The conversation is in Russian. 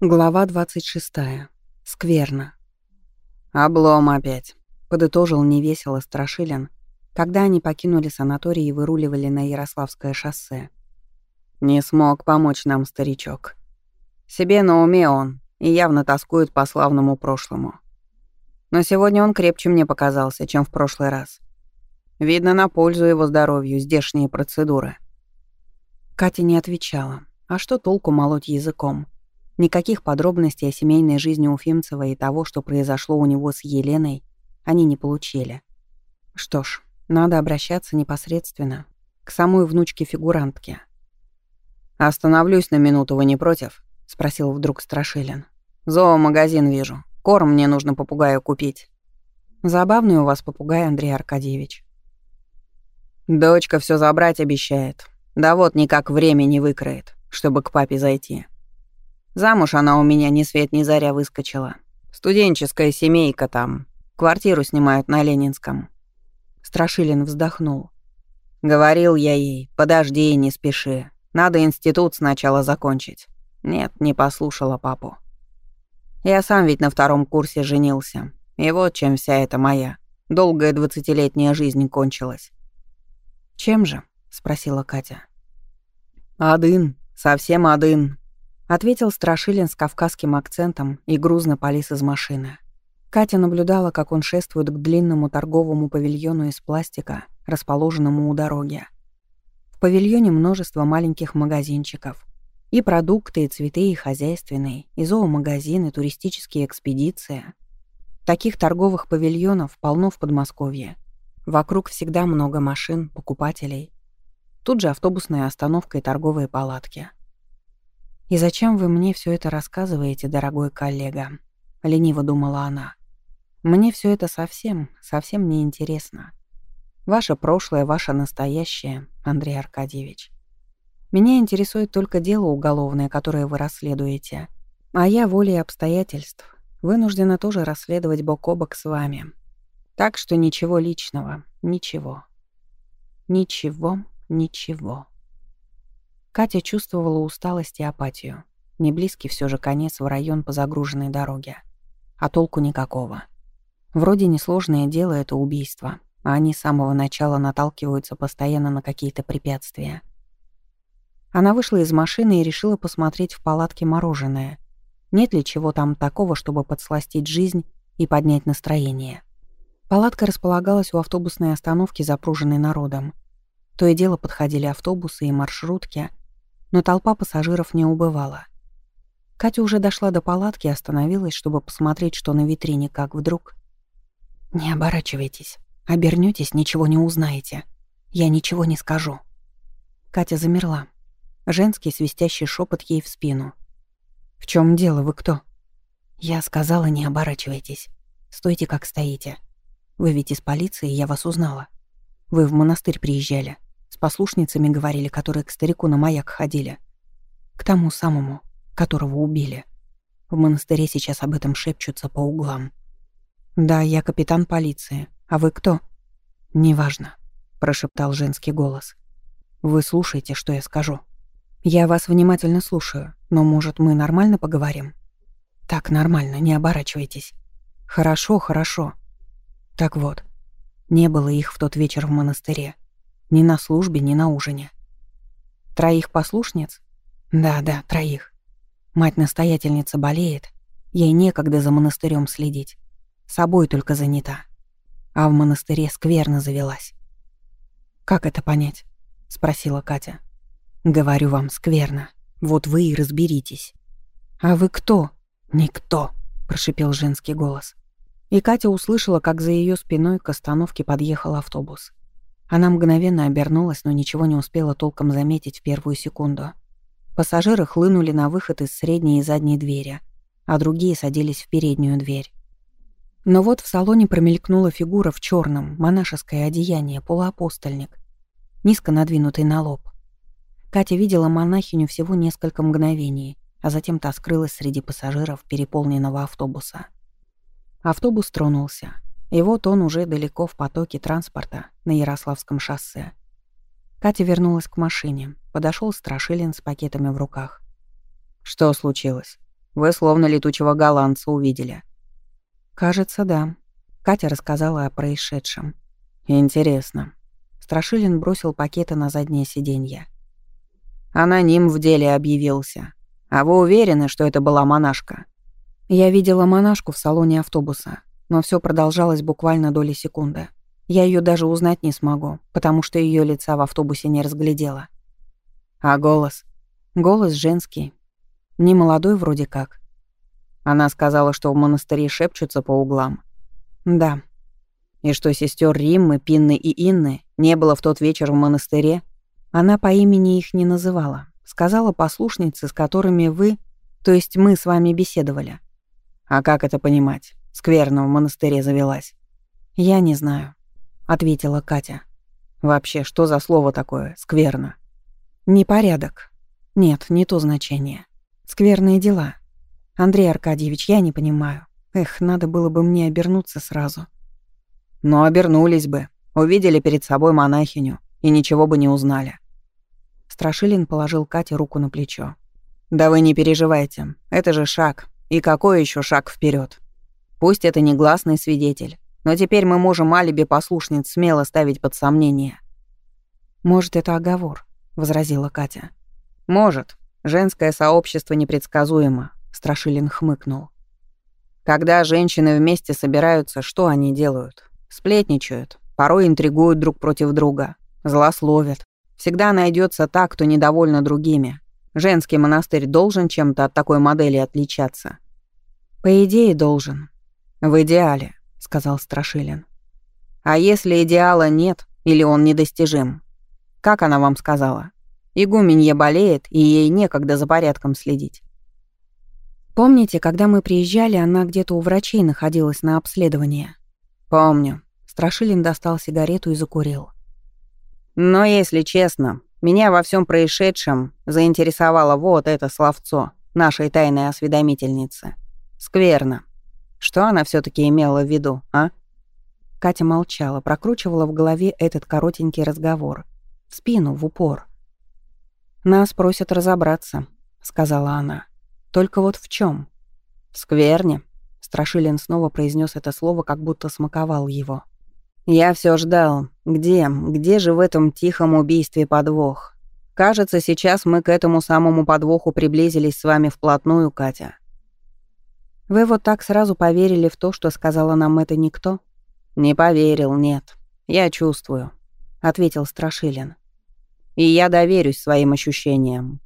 Глава 26. Скверно. «Облом опять», — подытожил невесело Страшилин, когда они покинули санаторий и выруливали на Ярославское шоссе. «Не смог помочь нам старичок. Себе на уме он и явно тоскует по славному прошлому. Но сегодня он крепче мне показался, чем в прошлый раз. Видно, на пользу его здоровью здешние процедуры». Катя не отвечала. А что толку молоть языком? Никаких подробностей о семейной жизни Уфимцева и того, что произошло у него с Еленой, они не получили. Что ж, надо обращаться непосредственно к самой внучке фигурантки. «Остановлюсь на минуту, вы не против?» — спросил вдруг Страшилин. «Зоомагазин вижу. Корм мне нужно попугаю купить». «Забавный у вас попугай, Андрей Аркадьевич». «Дочка все забрать обещает. Да вот никак время не выкроет, чтобы к папе зайти». Замуж она у меня ни свет ни заря выскочила. Студенческая семейка там. Квартиру снимают на Ленинском. Страшилин вздохнул. Говорил я ей, подожди, не спеши. Надо институт сначала закончить. Нет, не послушала папу. Я сам ведь на втором курсе женился. И вот чем вся эта моя долгая двадцатилетняя жизнь кончилась. «Чем же?» — спросила Катя. «Один, совсем один ответил Страшилин с кавказским акцентом и грузно полез из машины. Катя наблюдала, как он шествует к длинному торговому павильону из пластика, расположенному у дороги. В павильоне множество маленьких магазинчиков. И продукты, и цветы, и хозяйственные, и зоомагазин, и туристические экспедиции. Таких торговых павильонов полно в Подмосковье. Вокруг всегда много машин, покупателей. Тут же автобусная остановка и торговые палатки. «И зачем вы мне все это рассказываете, дорогой коллега?» — лениво думала она. «Мне все это совсем, совсем не интересно. Ваше прошлое, ваше настоящее, Андрей Аркадьевич. Меня интересует только дело уголовное, которое вы расследуете. А я волей обстоятельств вынуждена тоже расследовать бок о бок с вами. Так что ничего личного, ничего. Ничего, ничего». Катя чувствовала усталость и апатию. Не близкий все же конец в район по загруженной дороге. А толку никакого. Вроде несложное дело это убийство, а они с самого начала наталкиваются постоянно на какие-то препятствия. Она вышла из машины и решила посмотреть в палатке мороженое. Нет ли чего там такого, чтобы подсластить жизнь и поднять настроение. Палатка располагалась у автобусной остановки, запруженной народом. То и дело подходили автобусы и маршрутки, но толпа пассажиров не убывала. Катя уже дошла до палатки и остановилась, чтобы посмотреть, что на витрине, как вдруг. «Не оборачивайтесь. Обернётесь, ничего не узнаете. Я ничего не скажу». Катя замерла. Женский свистящий шепот ей в спину. «В чем дело? Вы кто?» «Я сказала, не оборачивайтесь. Стойте, как стоите. Вы ведь из полиции, я вас узнала. Вы в монастырь приезжали. С послушницами говорили, которые к старику на маяк ходили. К тому самому, которого убили. В монастыре сейчас об этом шепчутся по углам. «Да, я капитан полиции. А вы кто?» «Неважно», — прошептал женский голос. «Вы слушайте, что я скажу. Я вас внимательно слушаю, но, может, мы нормально поговорим?» «Так, нормально, не оборачивайтесь». «Хорошо, хорошо». Так вот, не было их в тот вечер в монастыре. Ни на службе, ни на ужине. Троих послушниц? Да-да, троих. Мать-настоятельница болеет. Ей некогда за монастырем следить. Собой только занята. А в монастыре скверно завелась. «Как это понять?» — спросила Катя. «Говорю вам, скверно. Вот вы и разберитесь». «А вы кто?» «Никто», — прошипел женский голос. И Катя услышала, как за ее спиной к остановке подъехал автобус. Она мгновенно обернулась, но ничего не успела толком заметить в первую секунду. Пассажиры хлынули на выход из средней и задней двери, а другие садились в переднюю дверь. Но вот в салоне промелькнула фигура в черном, монашеское одеяние, полуапостольник, низко надвинутый на лоб. Катя видела монахиню всего несколько мгновений, а затем та скрылась среди пассажиров переполненного автобуса. Автобус тронулся. И вот он уже далеко в потоке транспорта на Ярославском шоссе. Катя вернулась к машине. Подошел Страшилин с пакетами в руках. «Что случилось? Вы словно летучего голландца увидели». «Кажется, да». Катя рассказала о происшедшем. «Интересно». Страшилин бросил пакеты на заднее сиденье. Аноним в деле объявился. А вы уверены, что это была монашка? Я видела монашку в салоне автобуса, но все продолжалось буквально доли секунды. Я ее даже узнать не смогу, потому что ее лица в автобусе не разглядела. А голос? Голос женский. Не молодой вроде как. Она сказала, что в монастыре шепчутся по углам. Да. И что сестер Риммы, Пинны и Инны не было в тот вечер в монастыре? Она по имени их не называла. Сказала послушницы, с которыми вы, то есть мы с вами беседовали. А как это понимать? Скверно в монастыре завелась. Я не знаю ответила Катя. Вообще, что за слово такое? Скверно. Непорядок. Нет, не то значение. Скверные дела. Андрей Аркадьевич, я не понимаю. Эх, надо было бы мне обернуться сразу. Но обернулись бы. Увидели перед собой монахиню и ничего бы не узнали. Страшилин положил Кате руку на плечо. «Да вы не переживайте. Это же шаг. И какой еще шаг вперед? Пусть это негласный свидетель, но теперь мы можем алиби послушниц смело ставить под сомнение». «Может, это оговор», — возразила Катя. «Может. Женское сообщество непредсказуемо», — Страшилин хмыкнул. «Когда женщины вместе собираются, что они делают? Сплетничают, порой интригуют друг против друга, злословят. Всегда найдется та, кто недовольна другими. Женский монастырь должен чем-то от такой модели отличаться?» «По идее, должен. В идеале. — сказал Страшилин. «А если идеала нет или он недостижим? Как она вам сказала? Игуменья болеет, и ей некогда за порядком следить». «Помните, когда мы приезжали, она где-то у врачей находилась на обследовании?» «Помню». Страшилин достал сигарету и закурил. «Но, если честно, меня во всем происшедшем заинтересовало вот это словцо нашей тайной осведомительницы. Скверно. Что она все таки имела в виду, а? Катя молчала, прокручивала в голове этот коротенький разговор. В спину, в упор. «Нас просят разобраться», — сказала она. «Только вот в чем? «В скверне», — Страшилин снова произнес это слово, как будто смаковал его. «Я все ждал. Где, где же в этом тихом убийстве подвох? Кажется, сейчас мы к этому самому подвоху приблизились с вами вплотную, Катя. Вы вот так сразу поверили в то, что сказала нам это никто? Не поверил, нет. Я чувствую, ответил Страшилин. И я доверюсь своим ощущениям.